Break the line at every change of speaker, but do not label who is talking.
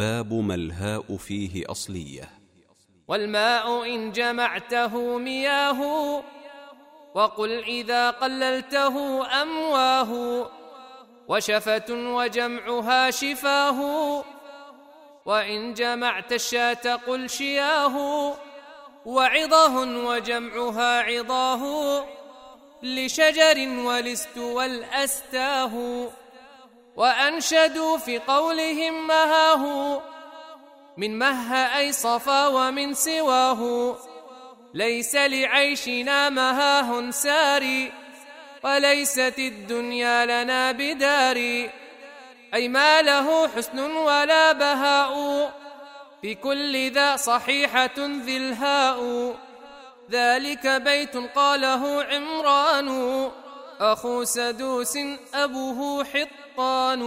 باب ما الهاء فيه أصلية.
والماء إن جمعته مياه وقل إذا قللته أمواه وشفة وجمعها شفاه وإن جمعت الشاة قل شياه وعظه وجمعها عظاه لشجر ولست والأستاه. وأنشدوا في قولهم مهاه من مه أي صفا ومن سواه. ليس لعيشنا مهاه ساري وليست الدنيا لنا بداري. أي ما له حسن ولا بهاء في كل ذا صحيحة ذي الهاء. ذلك بيت قاله عمران. أخو سدوس أبوه حطان